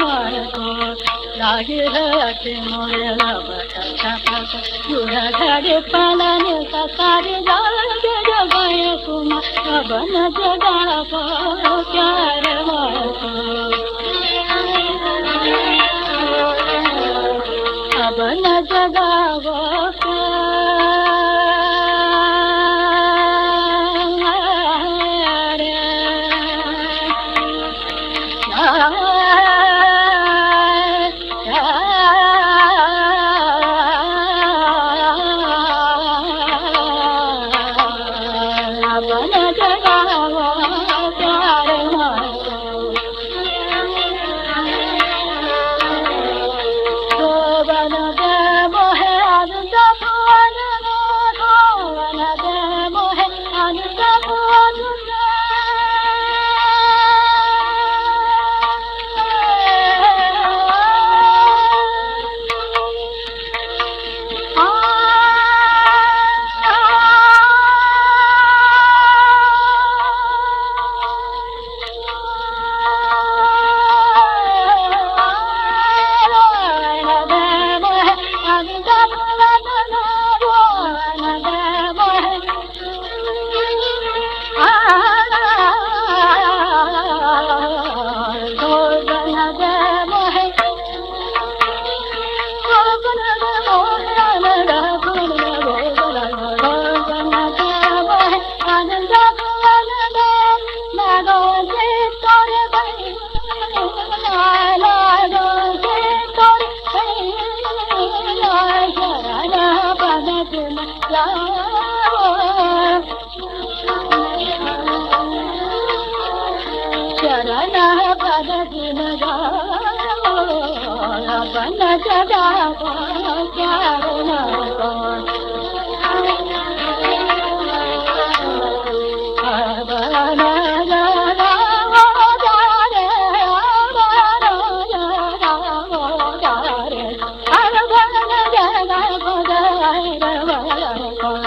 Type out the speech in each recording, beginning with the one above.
मारो लाग रख मोरे लब पूरा घर पालन का सारे लाग जगाए सुना बन जगावो प्यार मारो बन जगावो نه طور ڀئي نر نه بنتا شر نه ڀڳوان گيان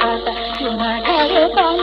पाता तुम्हारे पाता